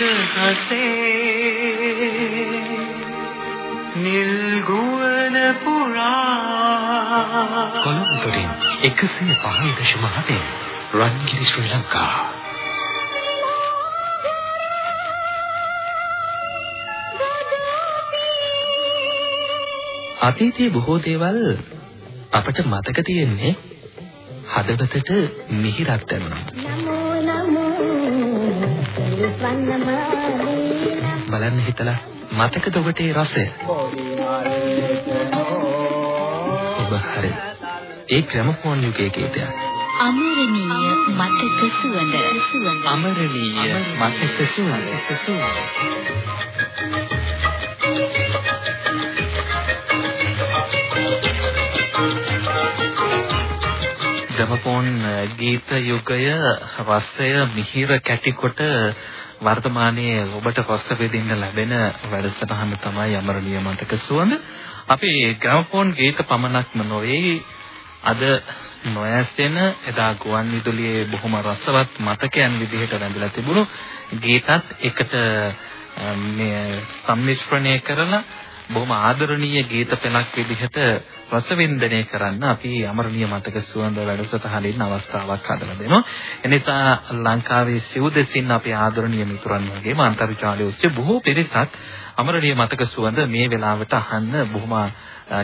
හසේ නිල් ගුවන පුරා කොළඹින් 105.7 රන්ගිරි ශ්‍රී ලංකා අතීතයේ බොහෝ දේවල් අපට මතක තියෙන්නේ හදවතට මිහිරක් දැනෙනවා. බලන්න හිතලා මතකද ඔබට ඒ රසය? ඔබ හරි. ඒ ග්‍රැමෆෝන් යුගයේ ගීතයක්. අමරණීය මතක සුවඳ අමරණීය මතක සුවඳ ග්‍රැමෆෝන් ගීත යුගය රසය මිහිර කැටිකොට වර්තමානයේ ඔබට රස විඳින්න ලැබෙන වැඩසටහන තමයි අමරණීය මතක සුවඳ. අපි ග්‍රැමෆෝන් ගීත පමණක්ම නොවේ අද නොයැසෙන එදා ගුවන් විදුලියේ බොහොම රසවත් මතකයන් විදිහට රැඳිලා තිබුණු ගීතත් එකට මේ සම්මිශ්‍රණය කරලා බොහොම ආදරණීය ගීත පෙළක් විදිහට රසවින්දනය කරන්න අපි අමරණීය මතක සුවඳ වැඩසටහනින් අවස්ථාවක් හදලා දෙනවා. එනිසා ලංකාවේ සිව් දෙසින් අපි ආදරණීය මිතුරන් වගේම අන්තර්ජාලය ඔස්සේ බොහෝ පිරිසක් අමරණීය මතක සුවඳ මේ වෙලාවට අහන්න බොහොම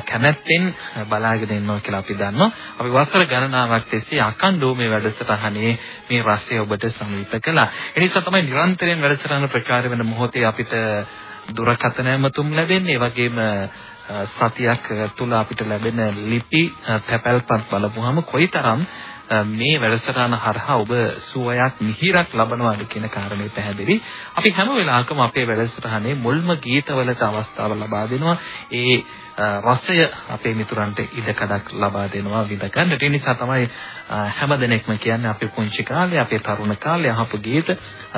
කැමැත්තෙන් බලාගෙන ඉන්නවා කියලා අපි දන්නවා. අපි වසර ගණනාවක් තිස්සේ අකණ්ඩව මේ වැඩසටහනේ මේ රසය ඔබට සමීප කළා. ඒ නිසා තමයි නිරන්තරයෙන් වැඩසටහන ප්‍රචාරය වෙන මොහොතේ අපිට දුරකථන ඇමතුම් ලැබෙන්නේ. ඒ වගේම සතියක් තුල අපිට ලැබෙන ලිපි තැපැල්පත් බලපුවහම කොයිතරම් මේ වැඩසටහන හරහා ඔබ සුවයක් මිහිරක් ලබනවාද කියන කාරණේ පැහැදිලි. අපි හැම වෙලාවකම අපේ වැඩසටහනේ මුල්ම ගීතවලට අවස්ථාව ලබා දෙනවා. ඒ රසය අපේ මිතුරන්ට ඉඩකඩක් ලබා දෙනවා විඳ ගන්නට. ඒ නිසා තමයි හැමදෙනෙක්ම කියන්නේ අපේ පුංචි කාලේ, අපේ තරුණ කාලේ අහපු ගීත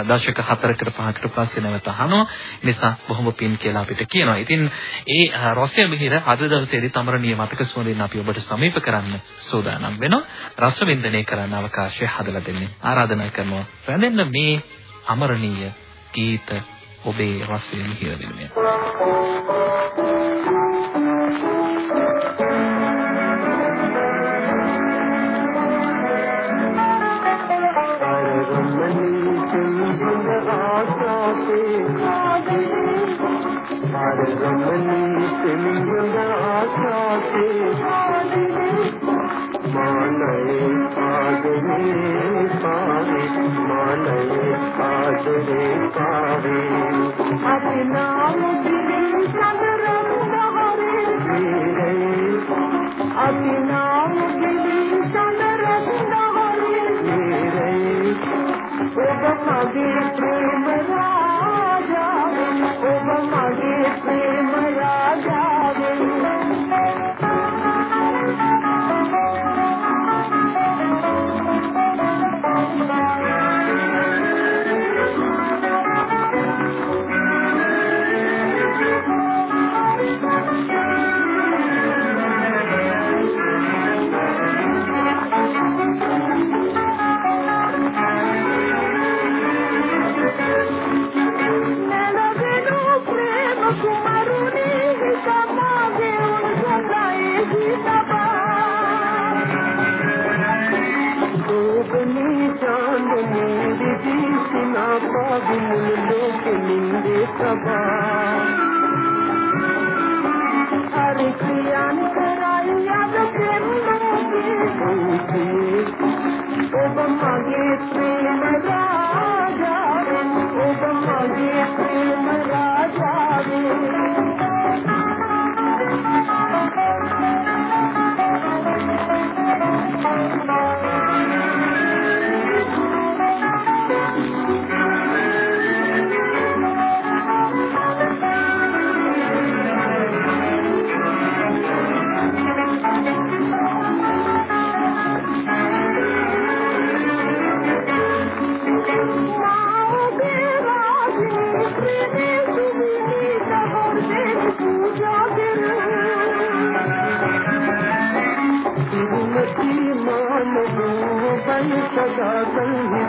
දශක 4කට 5කට පස්සේ නැවත අහනවා. නිසා බොහොම පින් කියලා අපිට කියනවා. ඉතින් ඒ රසය මිහිර අද දවසේදී තමරණීය මතක සුවඳින් අපි ඔබට සමීප කරන්න සූදානම් වෙනවා. රස වින්දනය කරන්න අවකාශය හදලා දෙන්නේ. ආරාධනා කරනවා. වැඳෙන්න මේ අමරණීය ගීත ඔබේ රසයෙන් කියලා දෙන්නේ. Thank you. मानय आगरे पावे मानय आगरे पावे अपनाओ अपनाओ सन रंग हरे मेरे ना पावी मुल लेके निंदे सबा हर किया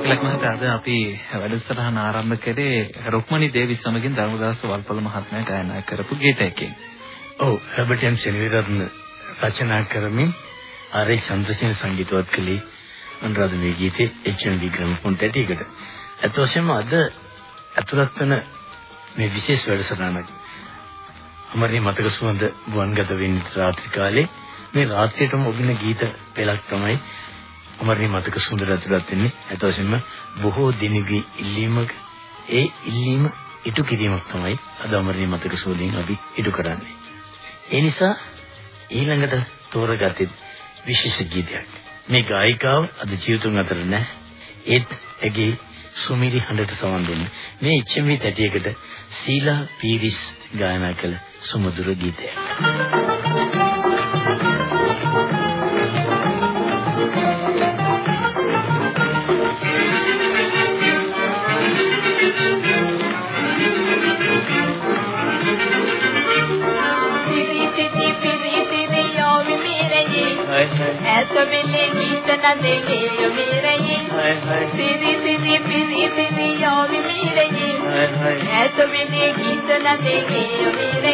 ඉලක්ක මහතා අද අපි වැඩසටහන ආරම්භ කළේ රුක්මනී දේවි සමගින් ධර්මදාස වල්පොල මහත්මයා ගායනා කරපු ගීතයකින්. ඔව් රොබර්ට් එම් සෙනවිරත්න රචනා කරමින් ආරේ චන්ද්‍රසේන සංගීතවත් කළේ අනුරාධ මේ ගීතේ එච්.එම්. වික්‍රමපුන් තැටියකට. අත වශයෙන්ම අද අතුලත් වෙන මේ විශේෂ වැඩසටහනක් අමරණීය මතක සුවඳ ගුවන්ගත වෙන්නේ රාත්‍රී කාලේ මේ රාත්‍රියටම ඔබින ගීත පෙළක් තමයි අමරණීය මතක සුවඳ ඇතුළත් වෙන්නේ අත වශයෙන්ම බොහෝ දිනකී ඉල්ලීමක ඒ ඉල්ලීම ඉටු කිරීමක් තමයි අද අමරණීය මතක සුවඳෙන් අපි ඉටු කරන්නේ ඒ නිසා ඊළඟට තෝරගත්තේ විශේෂ ගීතයක් මේ ගායිකාව අද ජීවිතුන් අතර නැහැ. ඒත් ඇගේ සුමිරි හඬට සවන් දෙන්න. මේ ඉච්ඡමි තැටියකට සීලා පීරිස් ගායනා කළ සුමధుර ගීතයක්. ऐसा मिले गीत न देंगे यो मेरे ये सिरी सिरी पिरी पिरी यो भी मेरे ये ऐसा मिले गीत न देंगे यो मेरे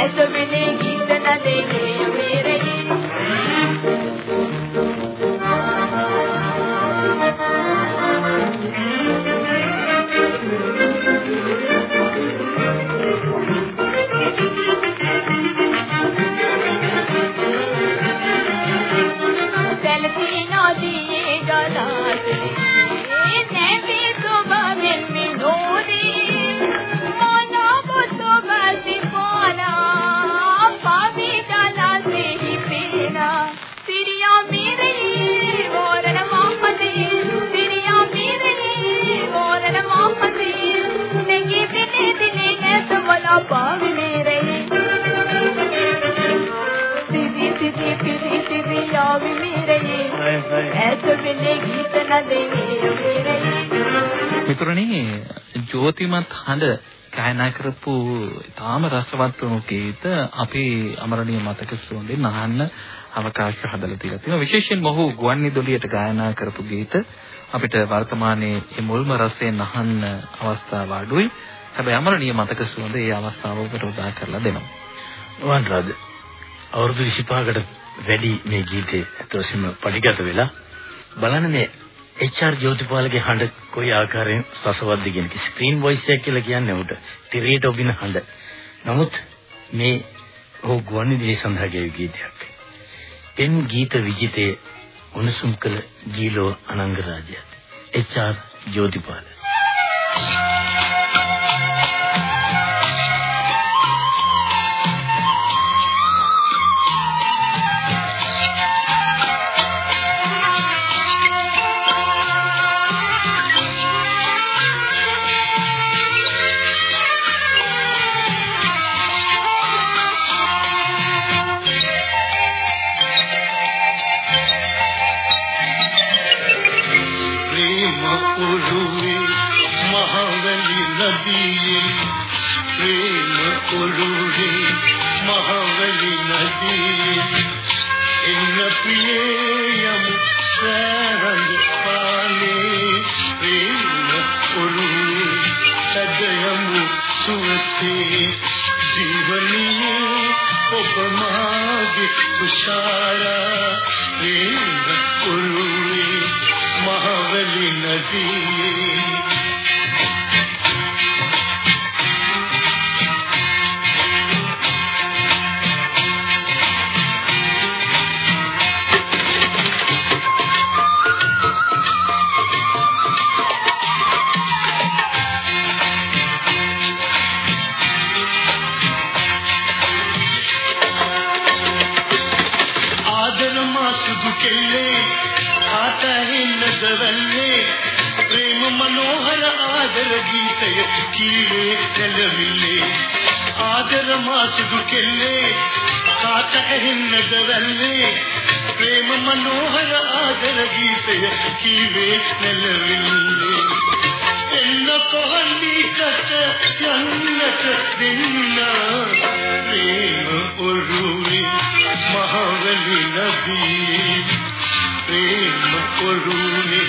ऐसे मिले गीत न देंगे මිතුරනි ජෝතිමත් හඬ ගායනා කරපු තාම රසවත් වුණු ගීත අපි අමරණීය මතක සුවඳෙන් අහන්න අවකාශ හදලා තියලා තියෙනවා. විශේෂයෙන් මොහු ගුවන්විදුලියට ගායනා කරපු ගීත අපිට වර්තමානයේ මේ මුල්ම රසයෙන් අහන්න අවස්ථාව අඩුයි. හැබැයි අමරණීය මතක සුවඳ ඒ අවස්ථාව ඔබට උදා කරලා දෙනවා. වන්රාද අවුරුදු 25කට වැඩි මේ ගීතේ අතවසම පරිගත වෙලා බලන්න මේ HR ජෝතිපාලගේ හඬ කොයි ආකාරයෙන් රසවත්ද කියන කි ස්ක්‍රීන් වොයිස් එක කියලා කියන්නේ උට තිරේට ඔබින හඬ. නමුත් මේ ඔහු ගුවන්විදුලි සඳහා ගායු ගීතයක්. එම් ගීත විජිතේ උණුසුම් කළ ජීලෝ අනංගරාජය. HR ජෝතිපාල. Thank you. जीवनीअ उमागारा देवे महाबली नदी। ಗೀತೆಯ ಕೀಳೆ ನೆಲವಿಲ್ಲೇ ಆದರ ಮಾಸುದು ಕೆಲ್ಲೆ ಕಾತ ಹೆಣ್ಣದವಲ್ಲೇ ಪ್ರೇಮ ಮನೋಹರ ಆದರ ಗೀತೆಯ ಕೀಳೆ ನೆಲವಿಲ್ಲೇ ಎನ್ನ ಕೊಹಲಿ ಕಥ ಎನ್ನಟ ದಿನ ಪ್ರೇಮ ಒರುವೆ ಮಹಾಬಲಿ ನದಿ ಪ್ರೇಮ ಕೊಡುವೆ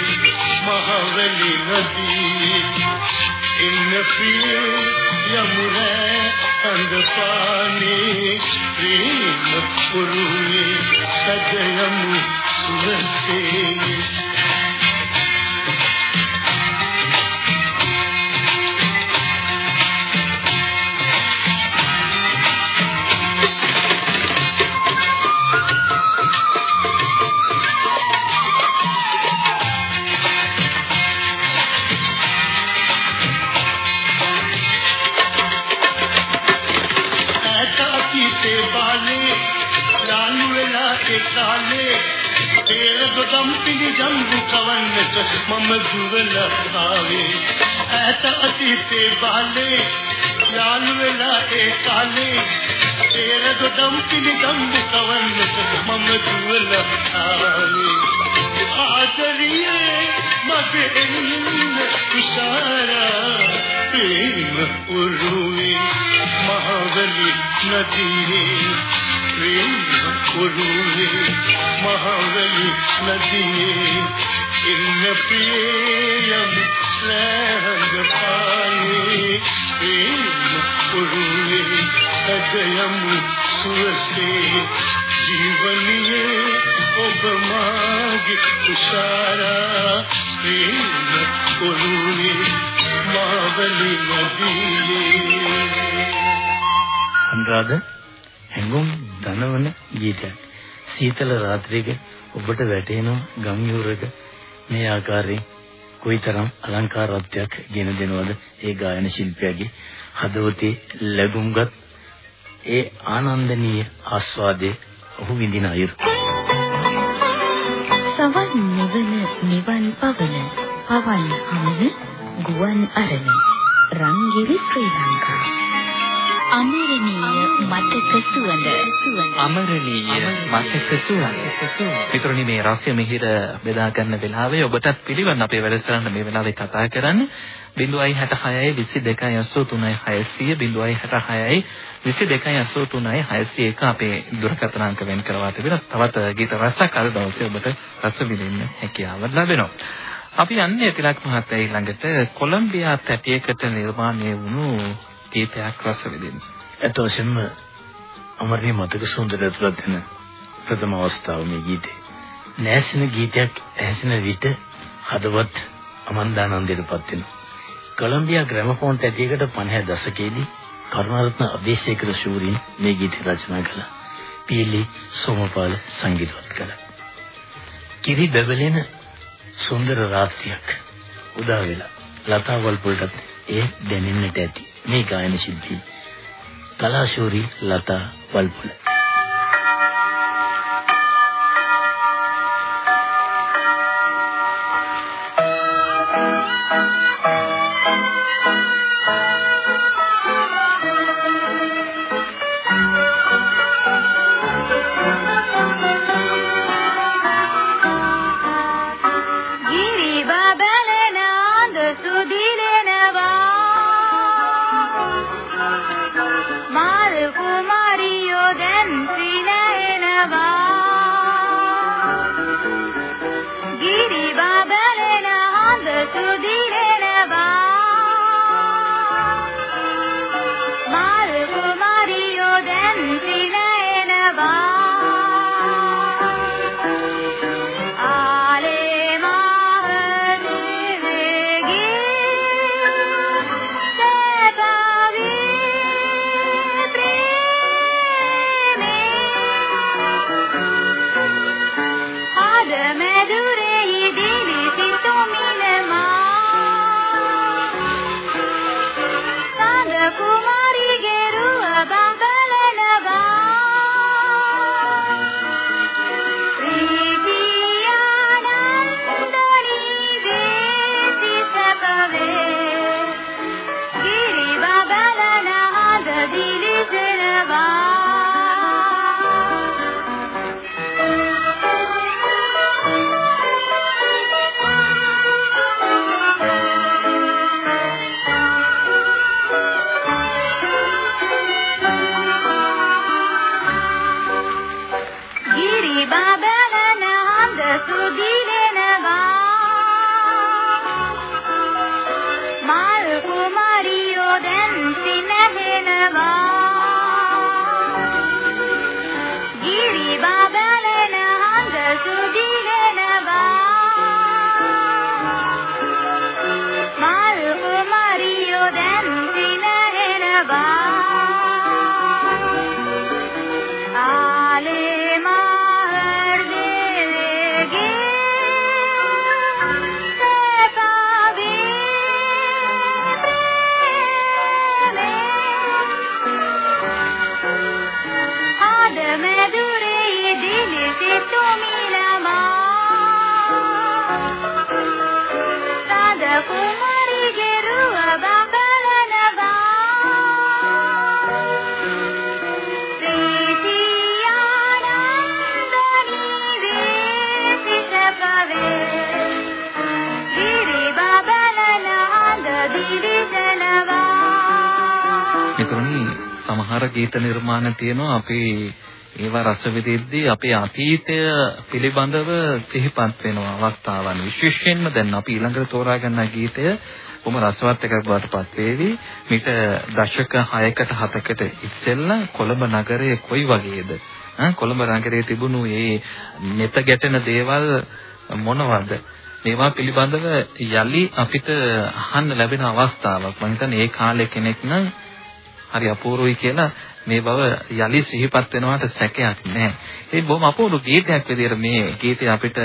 ಮಹಾಬಲಿ ನದಿ ඉන්න පිය යමුරේ කඳ පානේ ප්‍රේම පුරුමේ සජයමු සුවසේ. අනුරාධ හැඟුම් දනවන ගීතයක්. සීතල රාත්‍රියක ඔබට වැටෙනවා ගම් යුරක මේ ආකාරයෙන් කොයිතරම් අලංකාරත්වයක් ගෙන දෙනවද ඒ ගායන ශිල්පියාගේ හදවතේ ලැබුම්ගත් ඒ ආනන්දනීය ආස්වාදයේ ඔහු විඳින අයුරු. සවන් නිවන නිවන් පවන පවන් හමන ගුවන් අරණ රංගිරි ශ්‍රී ලංකා අමරණීය මතක සුවඳ සුවඳ අමරණීය මතක සුවඳ. මිතුරුනි මේ රස්‍ය මිහිර බෙදා ගන්න වෙලාවේ ඔබටත් පිළිවන් අපේ වැඩසටහන මේ වෙලාවේ කතා කරන්න 066 22 83 600 066 22 83 601 අපේ දුරකථන අංක වෙන් කරවා තිබෙනවා. තවත් ගීත රසක් අද දවසේ ඔබට රස විඳින්න හැකියාව ලැබෙනවා. අපි යන්නේ තිලක් මහත්තයා ළඟට කොලොම්බියා තැටියකට නිර්මාණය වුණු ගීතයක් රස විඳින්න. ඇත්ත වශයෙන්ම අමරණීය මතක සුන්දර ඇතුළත් වෙන ප්‍රථම අවස්ථාව මේ ගීතේ. නැසෙන ගීතයක් ඇසෙන විට හදවත් අමන්දානන්දයටපත් වෙනවා. කොලොම්බියා ග්‍රැමෆෝන් තැටියකට 50 දශකයේදී කරුණාරත්න අධේශේකර ශූරින් මේ ගීත රචනා කළා. පීලි සෝමපාල සංගීතවත් කළා. කිරි බබලෙන සුන්දර රාත්‍රියක් උදා වෙලා ලතාවල් පොළට ඒ දැනෙන්නට ඇති. මේ ගායන ශිල්පී කලාශූරී ලතා වල්පොළ සමහර ගීත නිර්මාණ තියෙනවා. අපේ ඒවා රස විඳිද්දී අපේ අතීතය පිළිබඳව සිහිපත් වෙනවා අවස්ථාවන් විශේෂයෙන්ම දැන් අපි ඊළඟට තෝරා ගන්න ගීතය කොම රසවත් එකක් බවට පත් වේවි. මිට දශක 6කට 7කට ඉස්සෙල්ලා කොළඹ නගරයේ කොයි වගේද? කොළඹ නගරයේ තිබුණු මේ neත ගැටෙන දේවල් මොනවද? මේවා පිළිබඳව යලි අපිට අහන්න ලැබෙන අවස්ථාවක්. මම හිතන්නේ ඒ කාලේ කෙනෙක් නම් හරි අපූර්වයි කියලා මේ බව යලි සිහිපත් වෙනවට සැකයක් නැහැ. ඒ බොහොම අපූර්ව ගීතයක් විදිහට මේ ගීතය අපිට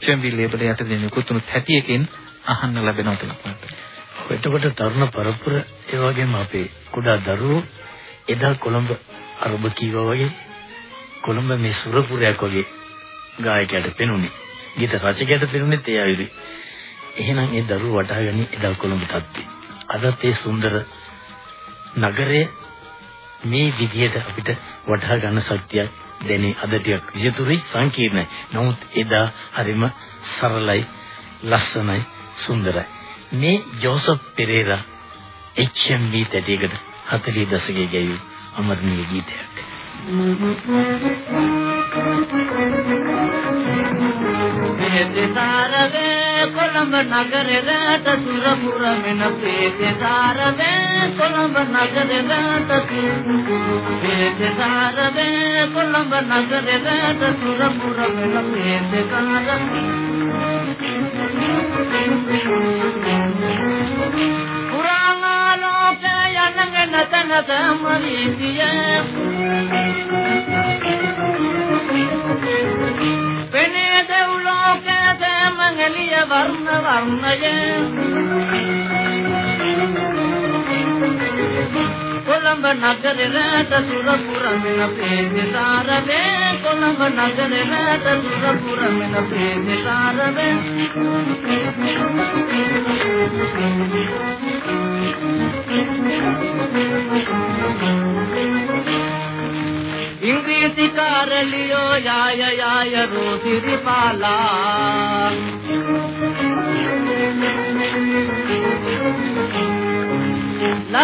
HMV ලේබල් යටතේ නිකුත්ුණු තැටියකින් අහන්න ලැබෙනවා කියලා එතකොට තරුණ පරපුර ඒ වගේම අපේ කුඩා දරුවෝ එදා කොළඹ අරබ කීවා වගේ කොළඹ මේ සුරපුරයක් වගේ ගායකයට පෙනුනේ. ගීත රචකයට පෙනුනේත් ඒ අයුරේ. එහෙනම් ඒ දරුවෝ වටහාගනි එදා කොළඹ තත්ත්වය. අදත් ඒ සුන්දර නගරය මේ විදිහට අපිට වටහා ගන්න ශක්තියක් දැනේ අද ටිකක් විචතුරුයි සංකීර්ණයි. නමුත් එදා හරිම සරලයි, ලස්සනයි, සුන්දරයි. මේ ජෝසප් පෙරේරා HMV තැටියකට 40 දශකයේ ගැයූ අමරණීය ගීතයක්. ದಾರವೇ ಕೊಲಂಬ ನಗರದ ಸುರಪುರ ಮಿನಪೇದೆ ದಾರವೇ ಕೊಲಂಬ ನಗರದ ಸುರಪುರ ದಾರವೇ ಕೊಲಂಬ ನಗರದ ಸುರಪುರ ಮಿನಪೇದೆ ದಾರ அழங்க நத நத மரீசிய பெணேத உலோகத மங்கலிய வர்ண வர்ணய. கொலம்ப நகரில சுரபுரம் பேசி சாரவே කොළඹ නගරේට සුර පුරමින ප්‍රේමසාරවේ ඉංග්‍රීසි කාරලියෝ යාය යාය රෝසිරි පාලා.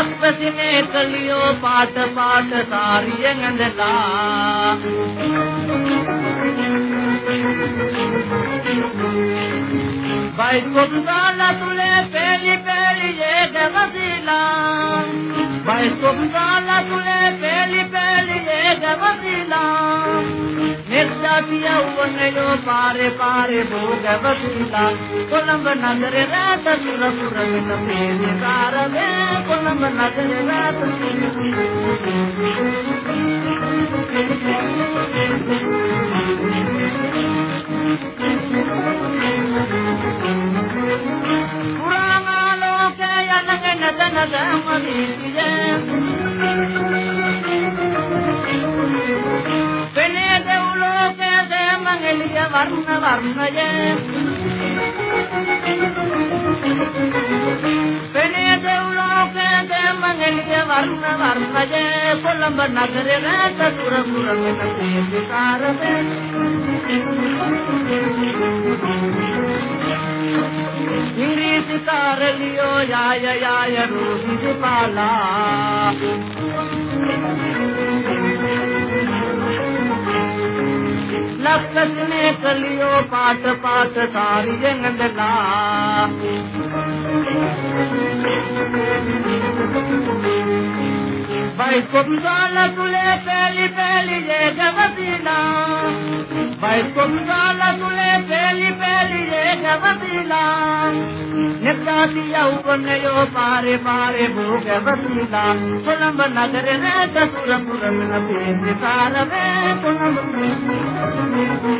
ලක්පසිනේ කලියෝ පාට පාට සාරියෙන් ඇඳලා. බයිස්කොප් දාලා තුලේ පෙලි පෙලි ජේගවදිලා බයිස්කොප් දාලා තුලේ පෙලි පෙලි ජේගවදිලා නිර්ජාතිය වුණේයෝ පාරේ පාරේ භෝගවදිලා කොළඹ නගරේ රාත සුර පුර වෙන පේනි කාරවේ කොළඹ නගරේ රාත පුරාණාලෝකේ ندامة البداية பெண்ணே உலோகே தேமங்கலிய வர்ண வர்ணய. පෙනේ දෙව්ලෝකේ දෙමංගලිය වර්ණ වර්ණය කොළඹ නගරේ රාත සුර පුර වෙන පේනි කාරවේ ඉංග්‍රීසි කාරලියෝ යාය යාය රෝහිත පාලා ලක්ෂණේ කලියෝ පාට පාට සාරියෙන් ඇඳලා. බයිස්කොප් දාලා තුලේ පෙලි පෙලි ජේගවදිලා බයිස්කොප් දාලා තුලේ පෙලි පෙලි ජේගවදිලා නෙත්තාති යවුපනයෝ පාරේ පාරේ භෝගවදිලා කොළඹ නගරේ රැට පුර පුරමන පේන්නේ සාරවේ කොළඹ පුරාණාලෝකේ යනගෙන තන දැමරිතිය පෙනේ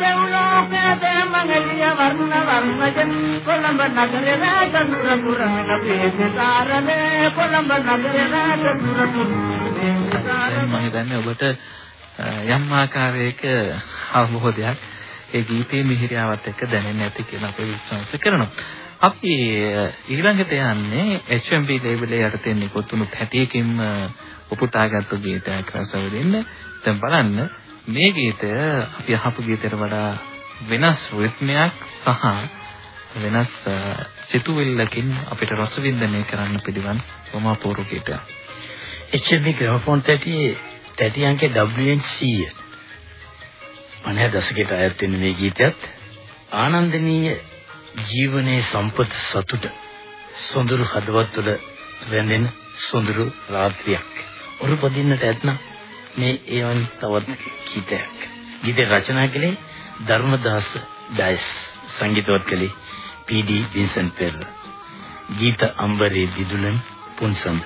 දෙව්ලෝකේ දෙමංගලිය වර්ණ වර්ණජ කොළඹ නගරේ රැට පුර පුරමන පේන්නේ සාරවේ කොළඹ නගරේ රැට පුර පුරමන මම හිතන්නේ ඔබට යම් ආකාරයක අවබෝධයක් ඒ ගීතයේ මිහිරියාවත් එක්ක දැනෙන්නේ නැති කියලා අපි විශ්වාස කරනවා. අපි ඊළඟට යන්නේ HMV ලේබල් යටතේ නිකුත්ුණු හැටියකින් උපුටාගත්තු ගීතයක් රසවිඳින්න. දැන් බලන්න මේ ගීතය අපි අහපු ගීතයට වඩා වෙනස් රිද්මයක් සහ වෙනස් සිතුවිල්ලකින් අපිට රසවින්දනය කරන්න පිළිවන් වමාපූර්ව ගීතයක්. HMV ග්‍රැමෆෝන් තැටියේ තැටි අංකේ WN100 50 දශකයට අයත් වෙන මේ ගීතයත් ආනන්දනීය ජීවනයේ සම්පත සතුට සොඳුරු හදවත් තුළ රැඳෙන සොඳුරු රාත්‍රියක්. උරුපදින්නට ඇතනම් මේ ඒවන් තවත් ගීතයක්. ගීතය රචනා කළේ ධර්මදාස ඩයස් සංගීතවත් කළේ පී.ඩී. වින්සන්ට් පෙරේරා. ගීත අම්බරේ දිදුලන් පුන්සඳ.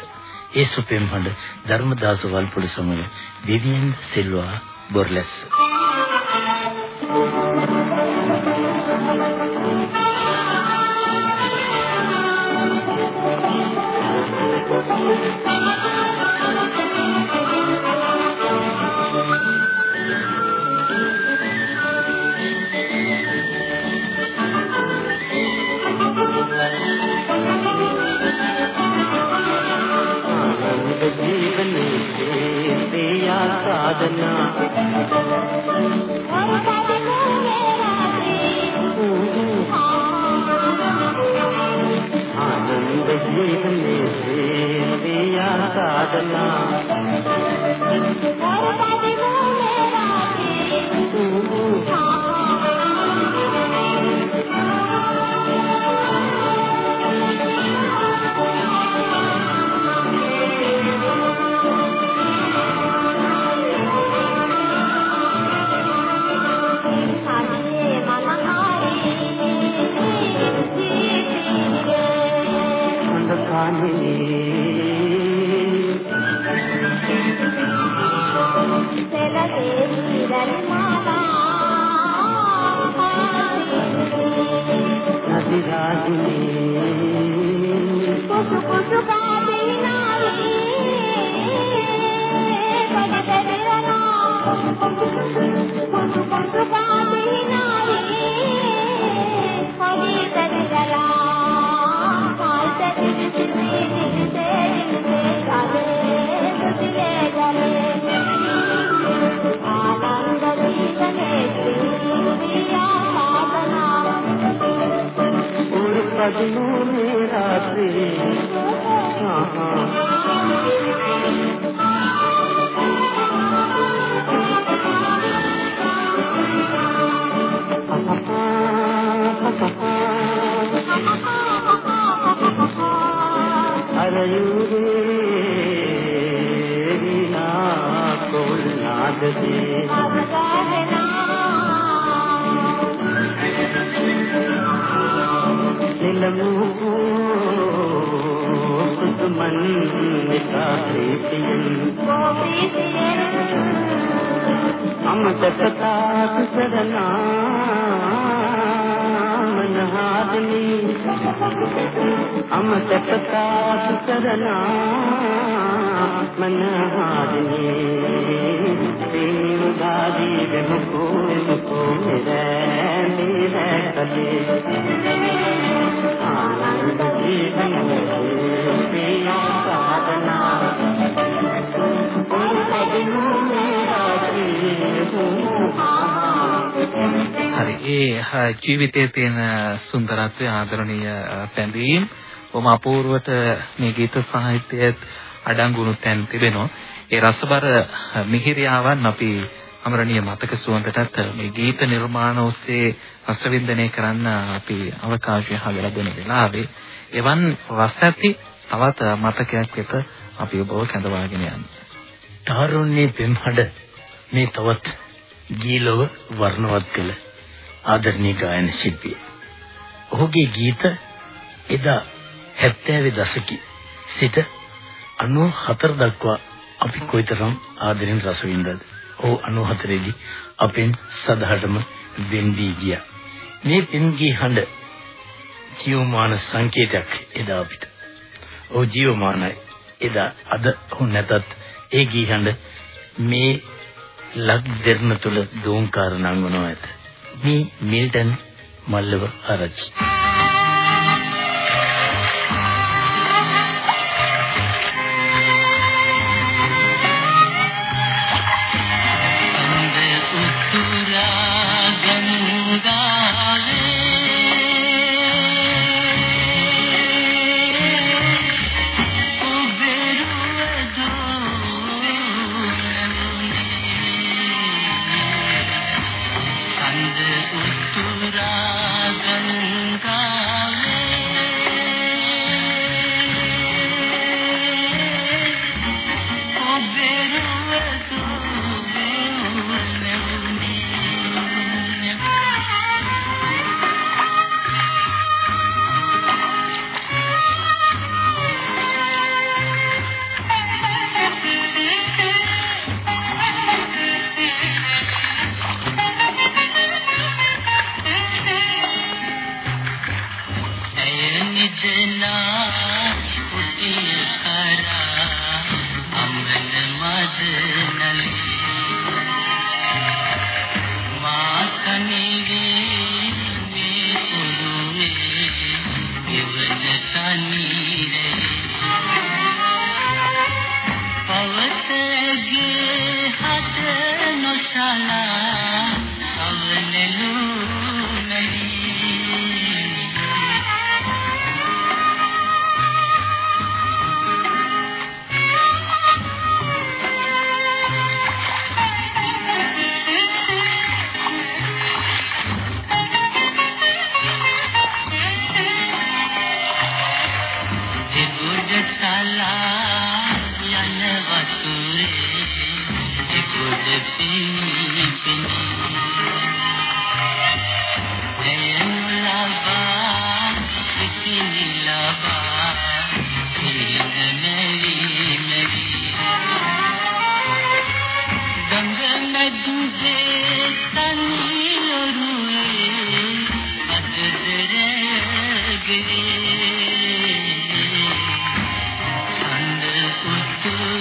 ඒ සුපෙම් හඬ ධර්මදාස වල්පොළ සමග විවියන් සිල්වා බොර්ලස්. සාධනේ සියා සාධනා ආනන්ද ජීවනේ සියා සාධනා ආනන්ද ජීවනේ සියා සාධනා සුමන් නිසා ප්‍රීතියෙන් අමතකතා සරණා මනහාදනි. අමතකතා සරණා මනහාදනි. දේව දාදී දෙමකෝ එමකෝ කෙරෑ නිරේ කලේ ආනන්ද ජීවනයේ පියා සාධනා හරි ඒ ජීවිතයේ තියෙන සුන්දරත්වය ආදරණීය පැඳීම් බොහොම අපූර්වට මේ ගීත සාහිත්‍යයේත් අඩංගු වුණු තැන් තිබෙනවා. ඒ රසබර මිහිරියාවන් අපි අමරණීය මතක සුවඳටත් මේ ගීත නිර්මාණ ඔස්සේ රසවින්දනය කරන්න අපි අවකාශය හදලා දෙන වෙලාවේ එවන් රස ඇති තවත් මතකයක් වෙත අපි ඔබව කැඳවාගෙන යනවා. තාරුණ්‍ය පෙම්හඩ මේ තවත් ගීලව වර්ණවත් කළ ආදරණීය ගායන ශිල්පියෙක්. ඔහුගේ ගීත එදා 70 දශකයේ සිට 94 දක්වා අපි කොයිතරම් ආදරෙන් රස විඳද. ඔහු 94 දී අපෙන් සදහටම වෙන්දී ගියා. මේ පින්ගී හඬ ජීවමාන සංකේතයක් එදා අපිට. ඔහු ජීවමානයි. එදා අද ඔහු නැතත් ඒ ගී හඬ මේ ලක් දෙරණ තුල දෝංකාර නංවනවා ඇත. මේ මිල්ටන් මල්ලව ආරච්චි. මතක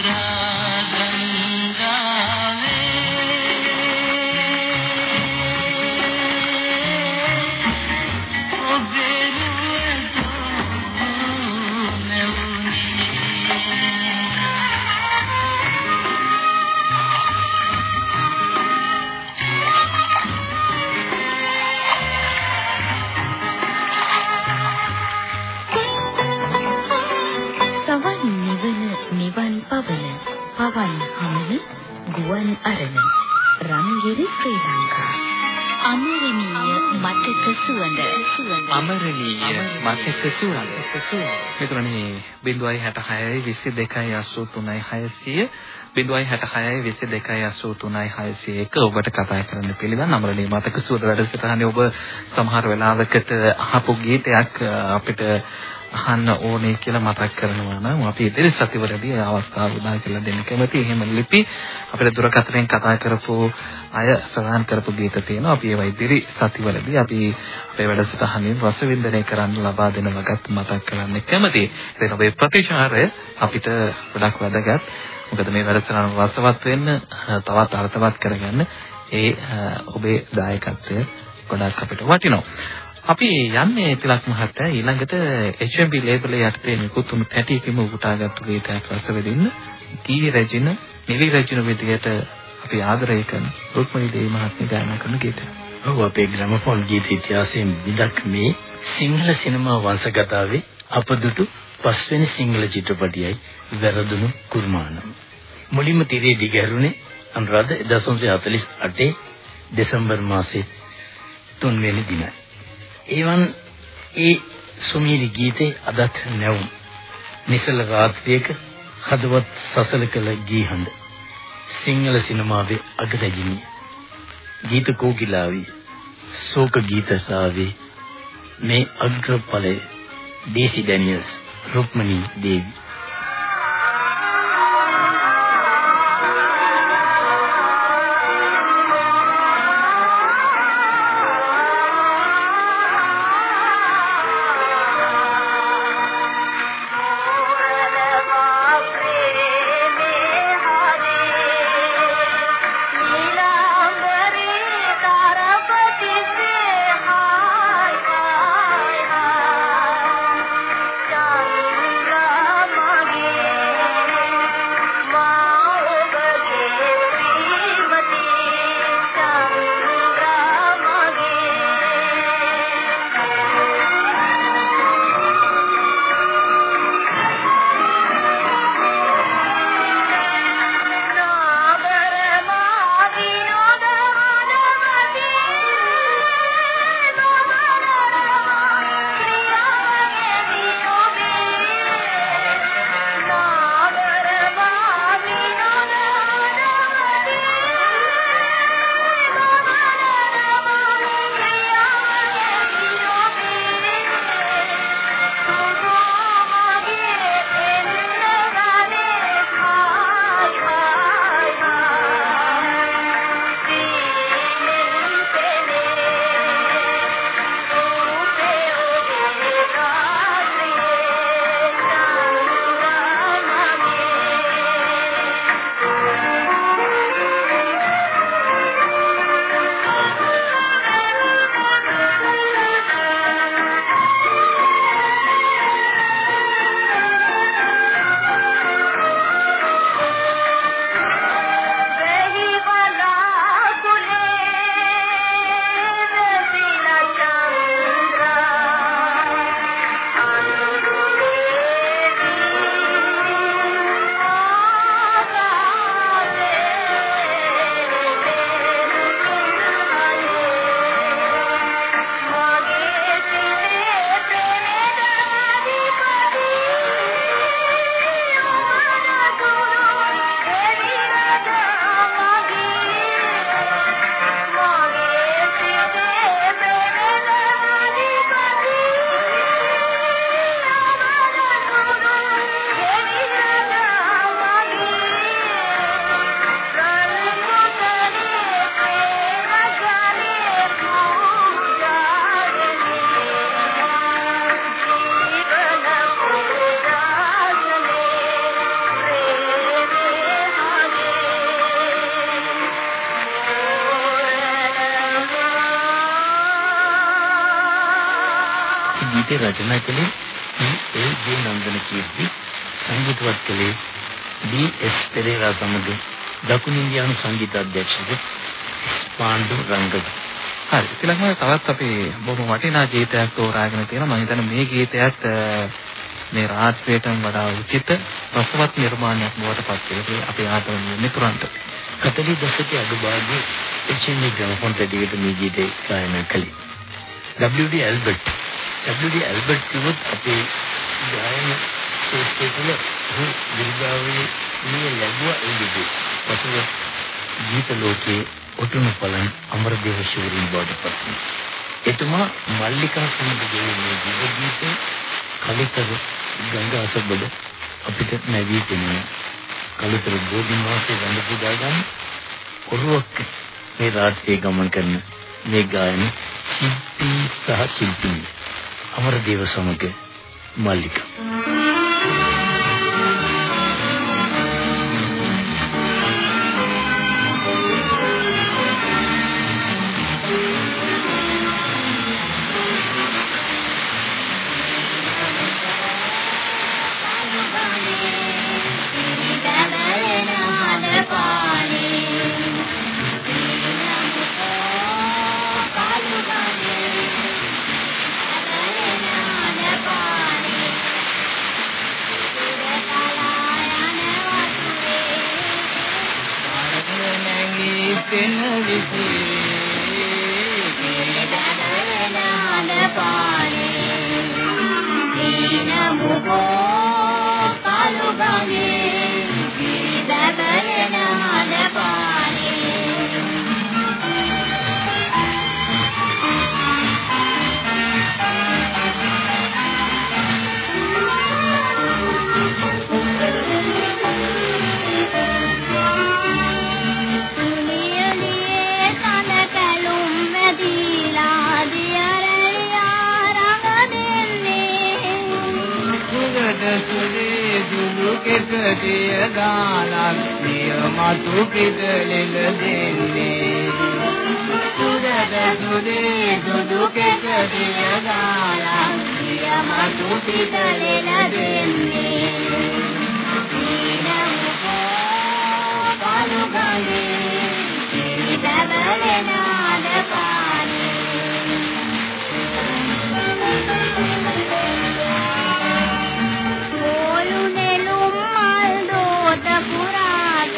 සුවඳ. මෙතනනේ 066 22 83600 066 22 83601 ඔබට කතා කරන්න පිළිවන් අමරණීය මතක සුවඳ වැඩසටහනේ ඔබ සමහර වෙලාවකට අහපු ගීතයක් අපිට අහන්න ඕනේ කියලා මතක් කරනවා නම් අපි ඉදිරි සතිවලදී අවස්ථාව උදා කරලා දෙන්න කැමතියි. එහෙම ලිපි අපිට දුරකථනයෙන් කතා කරපු අය සඳහන් කරපු ගීත තියෙනවා. අපි ඒවා ඉදිරි සතිවලදී අපි අපේ වැඩසටහනින් රසවින්දනය කරන්න ලබා දෙන වගත් මතක් කරන්න කැමතියි. ඒක අපේ ප්‍රතිචාරය අපිට ගොඩක් වැදගත්. මොකද මේ වැඩසටහන රසවත් වෙන්න තවත් අර්ථවත් කරගන්න ඒ ඔබේ දායකත්වය ගොඩක් අපිට වටිනවා. අපි යන්නේ තිලක් මහත්තයා ඊළඟට HMB ලේබල් යටතේ නිකුත් වුණු තැටියකින් උපුටාගත්තු ගීතයක් රස වෙදින්න කී රැජින නිලි රැජින විදියට අපි ආදරය කරන රුක්මනී දේවී මහත්මිය ගායනා කරන ගීතය. ඔව් අපේ ග්‍රැමෆෝන් ගීත ඉතිහාසයෙන් විදක් මේ සිංහල සිනමා වංශකතාවේ අපදුටු පස්වෙනි සිංහල චිත්‍රපටයයි වැරදුණු කුර්මානම්. මුලින්ම තිරේ දිගහැරුණේ අනුරාධ 1948 දෙසැම්බර් මාසයේ 3 වෙනි දිනයි. එවන් ඒ සුමීරි ගීතේ අදත් නැවුම්. නිසල රාත්‍රියක හදවත් සසල කළ ගී හඬ සිංහල සිනමාවේ අගරැජිනිය ගීත කෝකිලාවී. ශෝක ගීත සාවේ මේ අග්‍රඵලයේ. දේසි ඩැනියල්ස් රුක්මනී දේවී. රචනා කළේ ඒ ජේ නන්දන කීර්ති සංගීතවත් කළේ ඩී.එස්. පෙරේරා සමග දකුණු ඉන්දියානු සංගීත අධ්‍යක්ෂක පාණ්ඩු රංගක. හරි. ඊළඟට තවත් අපි බොහොම වටිනා ගීතයක් තෝරාගෙන තියෙනවා. මම හිතන්නේ මේ ගීතයත් මේ රාත්‍රියටම වඩා උචිත රසවත් නිර්මාණයක් බවට පත් වෙලා අපේ ආදරණීය මිතුරන්ට. 40 දශකයේ අගභාගයේ එච්.එන්.ඊ. ග්‍රැමෆෝන් තැටියකට මේ ගීතය ගායනා කළේ. W.D. ඇල්බර්ට්. W.D. ඇල්බර්ට් කිව්වොත් අපේ ගායන ශාස්ත්‍රයේ තුල හු දිර්ගාවේ මේ ලැබුවා ඒ විදිහට. පසුව ගීත ලෝකයේ ඔටුනු පලන් අමරදේව ශූරින් බවට පත් වුණා. එතුමා මල්ලිකා සමග ගෙවන මේ ගීතේ කලිතර ගංගාසබඩ අපිට නැවී පෙනෙන කලිතර බෝධින් වහන්සේ වඳ පුදා ගන්න ඔරුවක් මේ රාත්‍රියේ ගමන් කරන මේ ගායන ශිල්පී සහ ශිල්පී අමරදේව සමග මල්ලිකා. Panie. කෙකටිය ගානක් නියමතු පිටලෙල දෙන්නේ. සුරද සුදේ සුදු කෙකටිය ගානක් නියමතු පිටලෙල දෙන්නේ. පාලු ගන්නේ ඉතබලනාද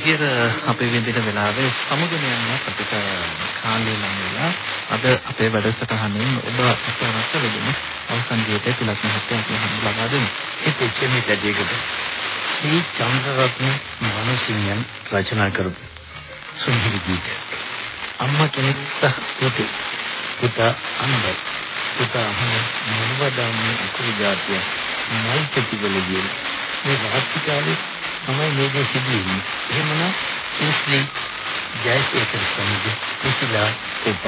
මිහිර අපේ විඳින වෙලාවේ සමුගෙන යනත් අපිට කාලය ලඟ වෙලා අද අපේ වැඩසටහනින් ඔබ අප රස වෙදින අවසන් ගීතය තිලක් මහත්තයා අපි ලබා දෙමු. ඒ දෙච්චමි දැදීකට ශ්‍රී චන්ද්‍රරත්න මානසිංහයන් රචනා කරපු සුන්දර ගීතය. අම්මා කෙනෙක් සහ පුතු. පුතා අන්බ පුතා අහන මොනවදන්නේ අකුරු જાතිය? මල් ප්‍රතිබලදී මේ කාලේ තමයි මේ දේ සිදු වෙන්නේ. එහෙමනම් ඉස්ලි ජයසේකර සමග කුසලා උපත්.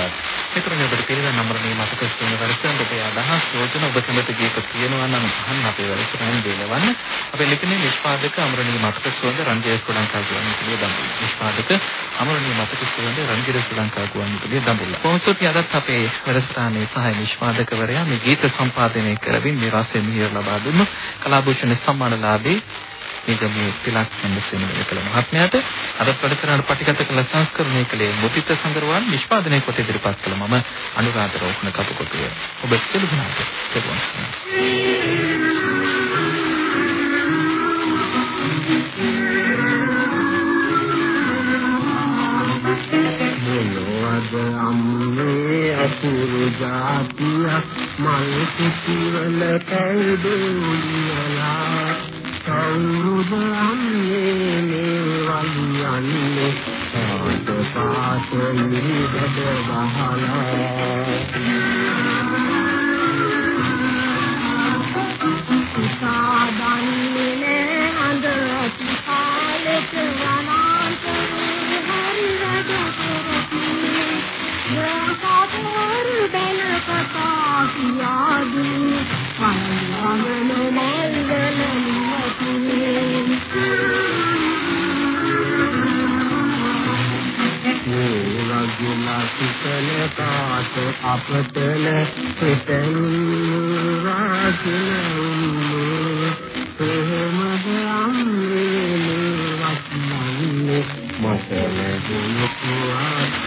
මෙතන ඔබට පිළිගන්න නම්බර මේ මතක ස්ථාන වැඩසටහන ඔබේ අදහස් යෝජනා ඔබ සමග ගීත කියනවා නම් අහන්න අපේ වැඩසටහන දෙලවන්න. අපේ ලිපිනේ නිෂ්පාදක අමරණීය මතක සුවඳ රංජය ශ්‍රී ලංකා ගුවන්විදුලිය දඹුල්ල. නිෂ්පාදක අමරණීය මතක සුවඳ රංජය ශ්‍රී ලංකා ගුවන්විදුලිය දඹුල්ල. කොහොමද අදත් අපේ වැඩසටහනේ සහාය නිෂ්පාදකවරයා මේ ගීත සම්පාදනය කරමින් මේ රසය මිහිර ලබා දුන්නු කලාභූෂණ සම්මානලාභී නිගමේ තිලක් සම්සෙන එකල මහත්මයාට අද වැඩසටහන පටිගත කළ සංස්කරණය කළේ මුදිත සංගරවන් නිෂ්පාදනය කොට ඉදිරිපත් කළ මම අනුරාධ රෝහණ කපුකොටුව ඔබ සියලු දෙනාට තෙරුවන් මොනවද අම්මේ අතුරු જાතියක් මල් කුටිවල කවුදෝලියලා කවුරුද අම්මේ මේ වලියන්නේ පාට පාට ඉරිදද බහලා සාදන්නේ නෑ අඳ අතිපාලක වනාන්තරේ හරි වැඩ කරති යකාපුර බැල කතා කියාදී පනවගෙන මල්වල නිවතුනේ රජුලා සිතන කාට අපතන හිතන් වාසිනුන්නේ ප්‍රේමද අම්මේ වස්නන්නේ මතන දුනු කොට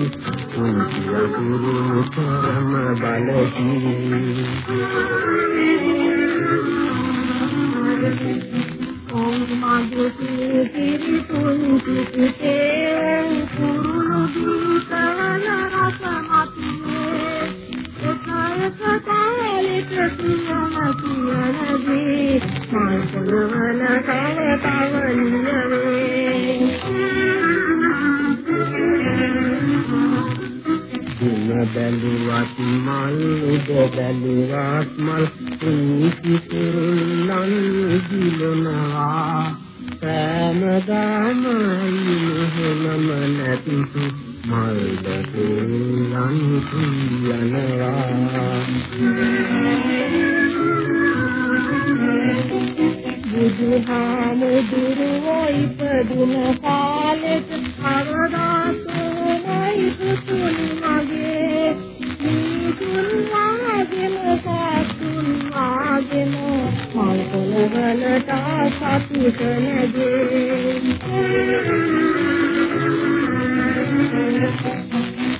නැති පුංචි ගුරු කරම බලති ඕම් මාගේ පිරි පුංචි පිටේ කුරුළු දීතවන රසමතියේ එකයක කාලෙක සියම කියනදී මාසවන කව තවනියවේ බැලුවත් මල් උද බැලුවත් මල් ඉනිසි කුරුල්ලන් දිලනවා සෑමදාම ඉහෙනම නැතිසු මල්ද කුරුල්ලන් කියනවා බුදුහාමුදුරුවෝ ඉපදුන කාලෙට වලට සතුට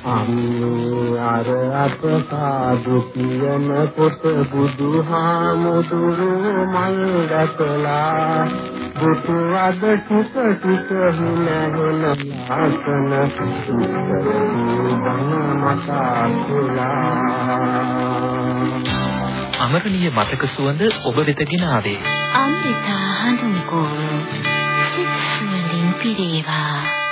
අම්මේ අර අප සාදු කියන කොට බුදුහාමුදුරුවෝ මල් දැකලා බුදු අද ටික ටික හින හින ආසන අමරණීය මතක සුවඳ ඔබ වෙතගෙන ආවේ. අමෘතා හඳුන්කෝ සිත් සුවඳින් පිරේවා.